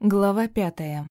Глава пятая.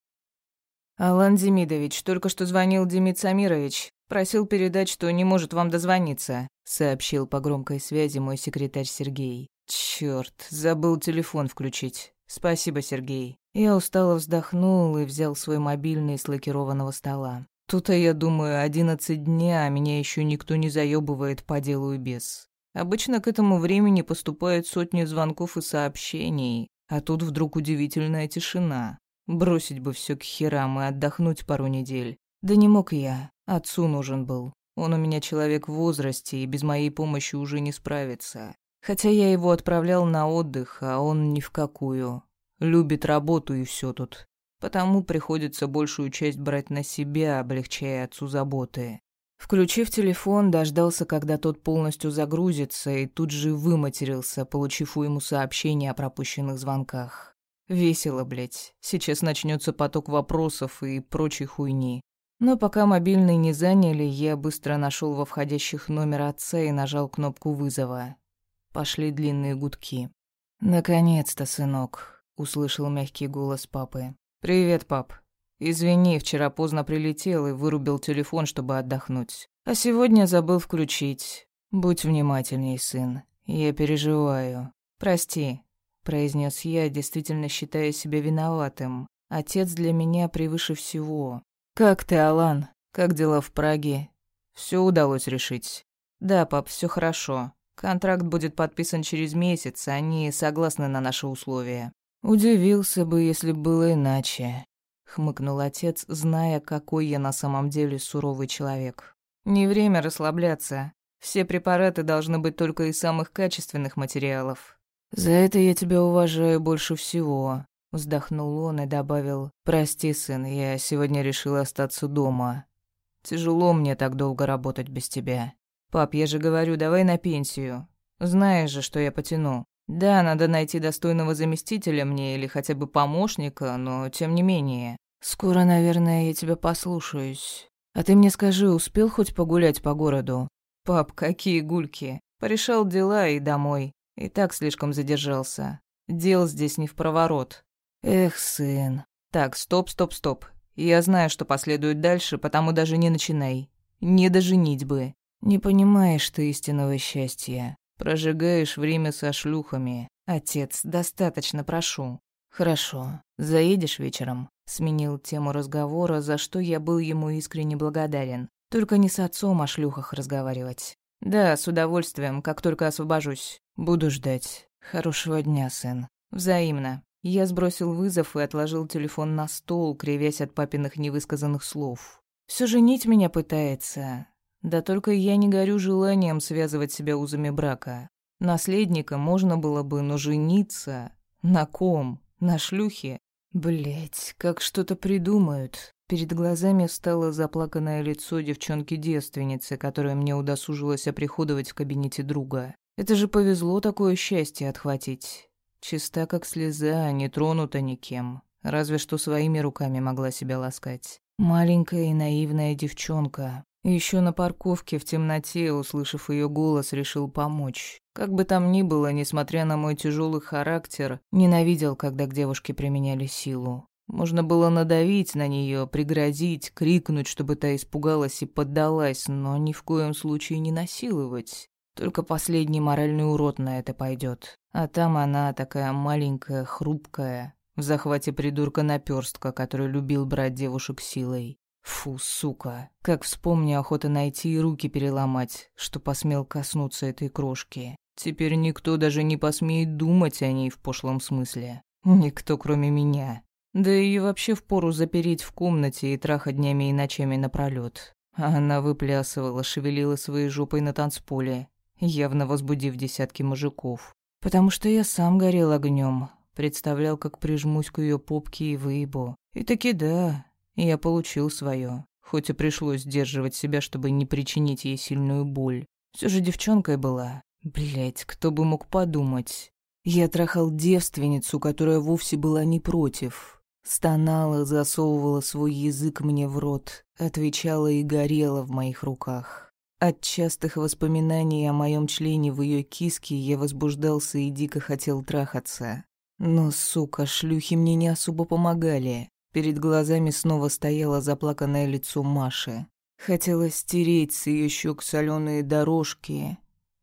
«Алан Демидович, только что звонил Демид Самирович. Просил передать, что не может вам дозвониться», — сообщил по громкой связи мой секретарь Сергей. «Чёрт, забыл телефон включить. Спасибо, Сергей». Я устало вздохнул и взял свой мобильный с лакированного стола. Тут-то, я думаю, одиннадцать дня, а меня еще никто не заебывает по делу и без. Обычно к этому времени поступают сотни звонков и сообщений, а тут вдруг удивительная тишина. Бросить бы все к херам и отдохнуть пару недель. Да не мог я, отцу нужен был. Он у меня человек в возрасте и без моей помощи уже не справится. Хотя я его отправлял на отдых, а он ни в какую. Любит работу и все тут. Потому приходится большую часть брать на себя, облегчая отцу заботы. Включив телефон, дождался, когда тот полностью загрузится, и тут же выматерился, получив у ему сообщение о пропущенных звонках. Весело, блядь. Сейчас начнется поток вопросов и прочей хуйни. Но пока мобильный не заняли, я быстро нашел во входящих номер отца и нажал кнопку вызова. Пошли длинные гудки. «Наконец-то, сынок», — услышал мягкий голос папы. «Привет, пап. Извини, вчера поздно прилетел и вырубил телефон, чтобы отдохнуть. А сегодня забыл включить. Будь внимательней, сын. Я переживаю. Прости, произнес я, действительно считая себя виноватым. Отец для меня превыше всего. Как ты, Алан? Как дела в Праге? Все удалось решить. Да, пап, все хорошо. Контракт будет подписан через месяц, они согласны на наши условия. Удивился бы, если было иначе хмыкнул отец, зная, какой я на самом деле суровый человек. Не время расслабляться. Все препараты должны быть только из самых качественных материалов. За это я тебя уважаю больше всего, вздохнул он и добавил: "Прости, сын, я сегодня решил остаться дома. Тяжело мне так долго работать без тебя. Пап, я же говорю, давай на пенсию. Знаешь же, что я потяну. Да, надо найти достойного заместителя мне или хотя бы помощника, но тем не менее. Скоро, наверное, я тебя послушаюсь. А ты мне скажи, успел хоть погулять по городу? Пап, какие гульки. Порешал дела и домой. И так слишком задержался. Дел здесь не в проворот. Эх, сын. Так, стоп, стоп, стоп. Я знаю, что последует дальше, потому даже не начинай. Не доженить бы. Не понимаешь ты истинного счастья. Прожигаешь время со шлюхами. Отец, достаточно прошу. Хорошо. Заедешь вечером? Сменил тему разговора, за что я был ему искренне благодарен. Только не с отцом о шлюхах разговаривать. Да, с удовольствием, как только освобожусь. Буду ждать. Хорошего дня, сын. Взаимно. Я сбросил вызов и отложил телефон на стол, кривясь от папиных невысказанных слов. Все женить меня пытается. Да только я не горю желанием связывать себя узами брака. Наследника можно было бы, но жениться... На ком? На шлюхе? Блять, как что-то придумают. Перед глазами встало заплаканное лицо девчонки-девственницы, которая мне удосужилась оприходовать в кабинете друга. Это же повезло такое счастье отхватить. Чиста как слеза, не тронута никем. Разве что своими руками могла себя ласкать. Маленькая и наивная девчонка. Еще на парковке в темноте, услышав ее голос, решил помочь. Как бы там ни было, несмотря на мой тяжелый характер, ненавидел, когда к девушке применяли силу. Можно было надавить на нее, пригрозить, крикнуть, чтобы та испугалась и поддалась, но ни в коем случае не насиловать. Только последний моральный урод на это пойдет. А там она такая маленькая, хрупкая, в захвате придурка наперстка, который любил брать девушек силой. Фу, сука. Как вспомню, охота найти и руки переломать, что посмел коснуться этой крошки. Теперь никто даже не посмеет думать о ней в пошлом смысле. Никто, кроме меня. Да и вообще впору запереть в комнате и трахать днями и ночами напролёт. А она выплясывала, шевелила своей жопой на танцполе, явно возбудив десятки мужиков. Потому что я сам горел огнем, представлял, как прижмусь к ее попке и выебу. И таки да, я получил свое, хоть и пришлось сдерживать себя, чтобы не причинить ей сильную боль. Все же девчонкой была. Блять, кто бы мог подумать. Я трахал девственницу, которая вовсе была не против. Стонала, засовывала свой язык мне в рот, отвечала и горела в моих руках. От частых воспоминаний о моем члене в ее киске я возбуждался и дико хотел трахаться. Но, сука, шлюхи мне не особо помогали. Перед глазами снова стояло заплаканное лицо Маши. Хотелось стереть с ее щек соленые дорожки,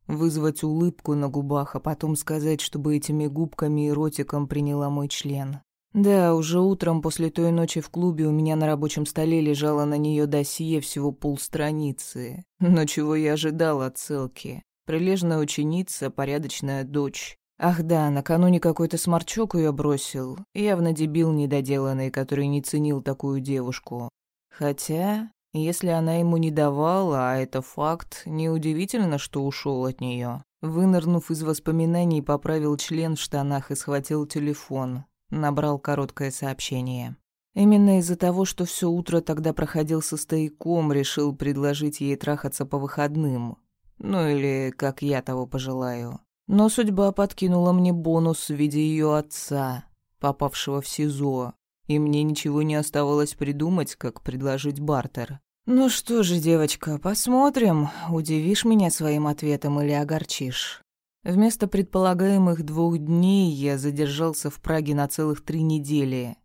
вызвать улыбку на губах, а потом сказать, чтобы этими губками и ротиком приняла мой член. Да, уже утром после той ночи в клубе у меня на рабочем столе лежало на нее досье всего полстраницы. Но чего я ожидал от ссылки? Прилежная ученица, порядочная дочь. Ах да, накануне какой-то сморчок ее бросил. Явно дебил недоделанный, который не ценил такую девушку. Хотя, если она ему не давала, а это факт, неудивительно, что ушел от нее. Вынырнув из воспоминаний, поправил член в штанах и схватил телефон. Набрал короткое сообщение. Именно из-за того, что все утро тогда проходил со стояком, решил предложить ей трахаться по выходным. Ну или как я того пожелаю. Но судьба подкинула мне бонус в виде ее отца, попавшего в СИЗО, и мне ничего не оставалось придумать, как предложить бартер. «Ну что же, девочка, посмотрим, удивишь меня своим ответом или огорчишь». Вместо предполагаемых двух дней я задержался в Праге на целых три недели,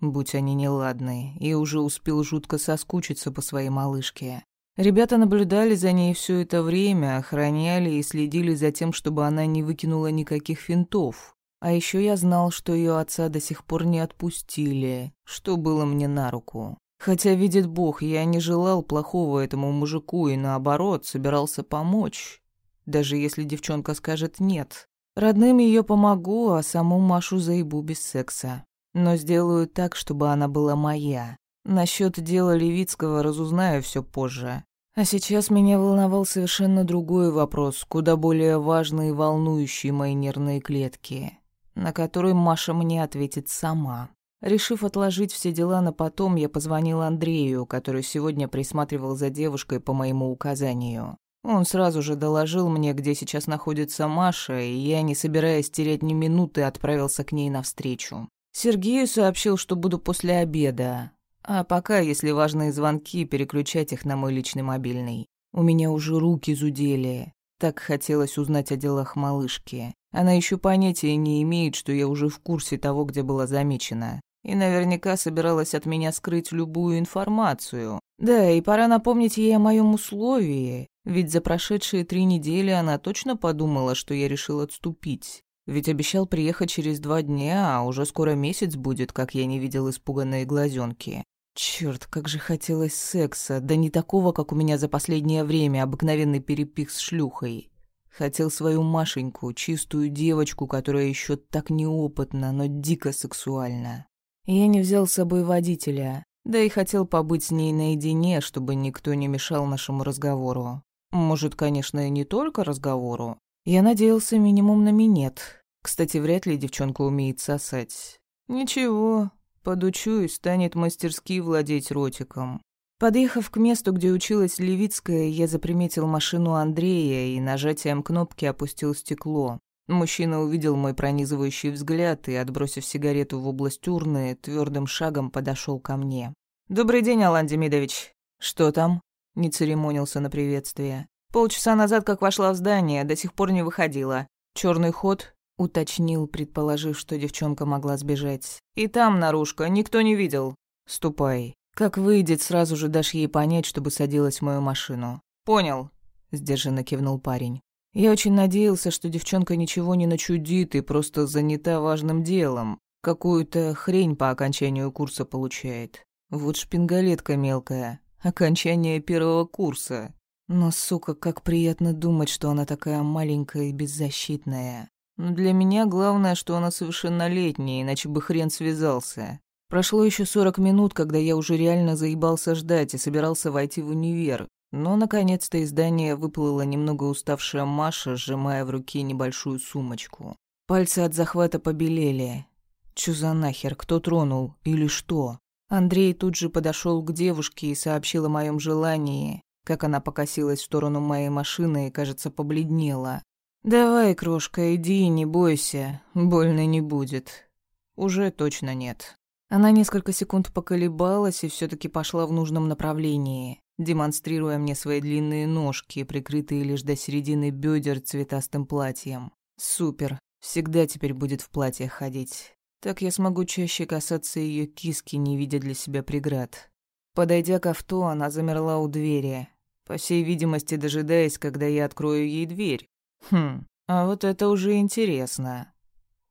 будь они неладны, и уже успел жутко соскучиться по своей малышке. Ребята наблюдали за ней все это время, охраняли и следили за тем, чтобы она не выкинула никаких финтов. А еще я знал, что ее отца до сих пор не отпустили, что было мне на руку. Хотя, видит Бог, я не желал плохого этому мужику и, наоборот, собирался помочь. Даже если девчонка скажет «нет». Родным ее помогу, а саму Машу заебу без секса. Но сделаю так, чтобы она была моя. Насчет дела Левицкого разузнаю все позже. А сейчас меня волновал совершенно другой вопрос, куда более важный и волнующий мои нервные клетки на который Маша мне ответит сама. Решив отложить все дела на потом, я позвонил Андрею, который сегодня присматривал за девушкой по моему указанию. Он сразу же доложил мне, где сейчас находится Маша, и я, не собираясь терять ни минуты, отправился к ней навстречу. Сергею сообщил, что буду после обеда, а пока, если важные звонки, переключать их на мой личный мобильный. У меня уже руки зудели. Так хотелось узнать о делах малышки. Она еще понятия не имеет, что я уже в курсе того, где была замечена. И наверняка собиралась от меня скрыть любую информацию. Да, и пора напомнить ей о моем условии. Ведь за прошедшие три недели она точно подумала, что я решил отступить. Ведь обещал приехать через два дня, а уже скоро месяц будет, как я не видел испуганные глазенки. Черт, как же хотелось секса, да не такого, как у меня за последнее время, обыкновенный перепих с шлюхой. Хотел свою Машеньку, чистую девочку, которая еще так неопытна, но дико сексуальна. Я не взял с собой водителя, да и хотел побыть с ней наедине, чтобы никто не мешал нашему разговору. Может, конечно, и не только разговору. Я надеялся минимум на минет. Кстати, вряд ли девчонка умеет сосать. Ничего, подучусь, станет мастерски владеть ротиком. Подъехав к месту, где училась Левицкая, я заприметил машину Андрея и нажатием кнопки опустил стекло. Мужчина увидел мой пронизывающий взгляд и, отбросив сигарету в область урны, твердым шагом подошел ко мне. «Добрый день, Алан Демидович». «Что там?» — не церемонился на приветствие. «Полчаса назад, как вошла в здание, до сих пор не выходила. Черный ход?» — уточнил, предположив, что девчонка могла сбежать. «И там наружка, никто не видел. Ступай». Как выйдет, сразу же дашь ей понять, чтобы садилась в мою машину. Понял, сдержанно кивнул парень. Я очень надеялся, что девчонка ничего не начудит и просто занята важным делом. Какую-то хрень по окончанию курса получает. Вот шпингалетка мелкая. Окончание первого курса. Но, сука, как приятно думать, что она такая маленькая и беззащитная. Но для меня главное, что она совершеннолетняя, иначе бы хрен связался. Прошло еще сорок минут, когда я уже реально заебался ждать и собирался войти в универ. Но, наконец-то, из здания выплыла немного уставшая Маша, сжимая в руке небольшую сумочку. Пальцы от захвата побелели. Чё за нахер, кто тронул или что? Андрей тут же подошел к девушке и сообщил о моем желании, как она покосилась в сторону моей машины и, кажется, побледнела. «Давай, крошка, иди, не бойся, больно не будет». «Уже точно нет». Она несколько секунд поколебалась и все таки пошла в нужном направлении, демонстрируя мне свои длинные ножки, прикрытые лишь до середины бедер цветастым платьем. Супер. Всегда теперь будет в платьях ходить. Так я смогу чаще касаться ее киски, не видя для себя преград. Подойдя к авто, она замерла у двери, по всей видимости, дожидаясь, когда я открою ей дверь. Хм, а вот это уже интересно.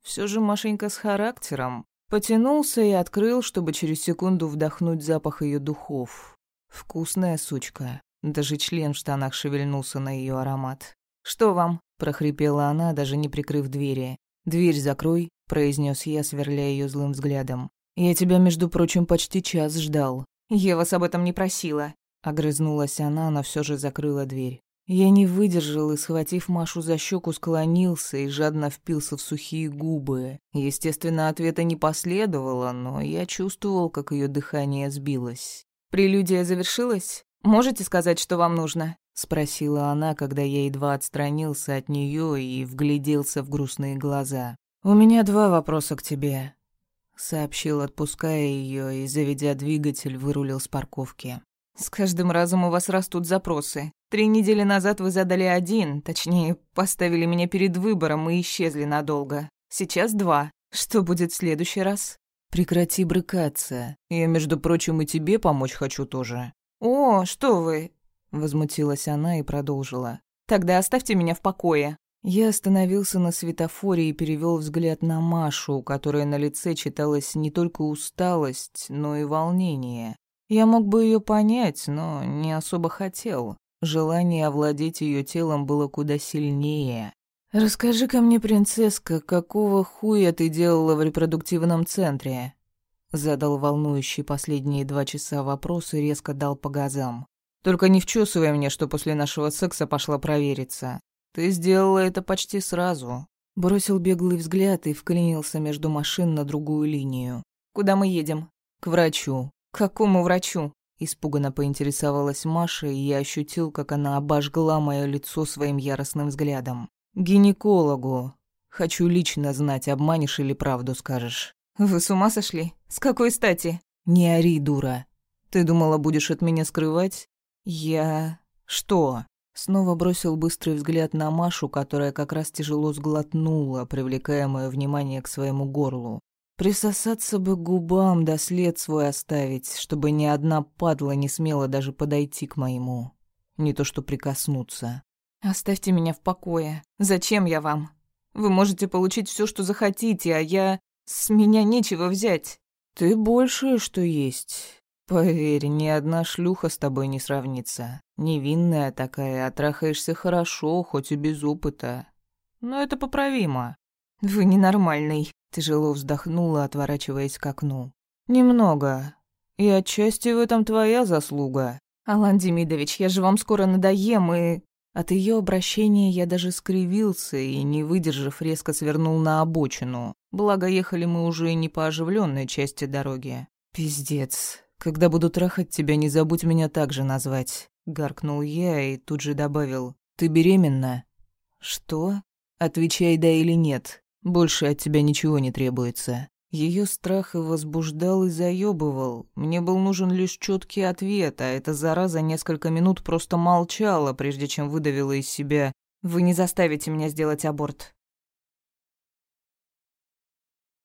Все же Машенька с характером. Потянулся и открыл, чтобы через секунду вдохнуть запах ее духов. Вкусная сучка. Даже член в штанах шевельнулся на ее аромат. «Что вам?» – прохрипела она, даже не прикрыв двери. «Дверь закрой», – произнес я, сверляя ее злым взглядом. «Я тебя, между прочим, почти час ждал». «Я вас об этом не просила», – огрызнулась она, но все же закрыла дверь. Я не выдержал и, схватив Машу за щеку, склонился и жадно впился в сухие губы. Естественно, ответа не последовало, но я чувствовал, как ее дыхание сбилось. «Прелюдия завершилась? Можете сказать, что вам нужно?» — спросила она, когда я едва отстранился от нее и вгляделся в грустные глаза. «У меня два вопроса к тебе», — сообщил, отпуская ее и, заведя двигатель, вырулил с парковки. «С каждым разом у вас растут запросы. Три недели назад вы задали один, точнее, поставили меня перед выбором и исчезли надолго. Сейчас два. Что будет в следующий раз? Прекрати брыкаться. Я, между прочим, и тебе помочь хочу тоже. О, что вы? Возмутилась она и продолжила. Тогда оставьте меня в покое. Я остановился на светофоре и перевел взгляд на Машу, у которой на лице читалась не только усталость, но и волнение. Я мог бы ее понять, но не особо хотел. Желание овладеть ее телом было куда сильнее. «Расскажи-ка мне, принцесска, какого хуя ты делала в репродуктивном центре?» Задал волнующий последние два часа вопрос и резко дал по газам. «Только не вчесывай мне, что после нашего секса пошла провериться. Ты сделала это почти сразу». Бросил беглый взгляд и вклинился между машин на другую линию. «Куда мы едем?» «К врачу». «К какому врачу?» Испуганно поинтересовалась Маша, и я ощутил, как она обожгла мое лицо своим яростным взглядом. «Гинекологу. Хочу лично знать, обманешь или правду скажешь». «Вы с ума сошли? С какой стати?» «Не ори, дура. Ты думала, будешь от меня скрывать?» «Я...» «Что?» Снова бросил быстрый взгляд на Машу, которая как раз тяжело сглотнула, привлекая мое внимание к своему горлу. Присосаться бы губам, да след свой оставить, чтобы ни одна падла не смела даже подойти к моему. Не то что прикоснуться. «Оставьте меня в покое. Зачем я вам? Вы можете получить все, что захотите, а я... С меня нечего взять». «Ты большее, что есть. Поверь, ни одна шлюха с тобой не сравнится. Невинная такая, отрахаешься хорошо, хоть и без опыта. Но это поправимо». «Вы ненормальный», Тяжело вздохнула, отворачиваясь к окну. «Немного. И отчасти в этом твоя заслуга». «Алан Демидович, я же вам скоро надоем и...» От ее обращения я даже скривился и, не выдержав, резко свернул на обочину. Благо, ехали мы уже не по оживленной части дороги. «Пиздец. Когда буду трахать тебя, не забудь меня так же назвать», — гаркнул я и тут же добавил. «Ты беременна?» «Что?» «Отвечай да или нет. Больше от тебя ничего не требуется. Ее страх и возбуждал, и заебывал. Мне был нужен лишь четкий ответ, а эта зараза несколько минут просто молчала, прежде чем выдавила из себя «Вы не заставите меня сделать аборт».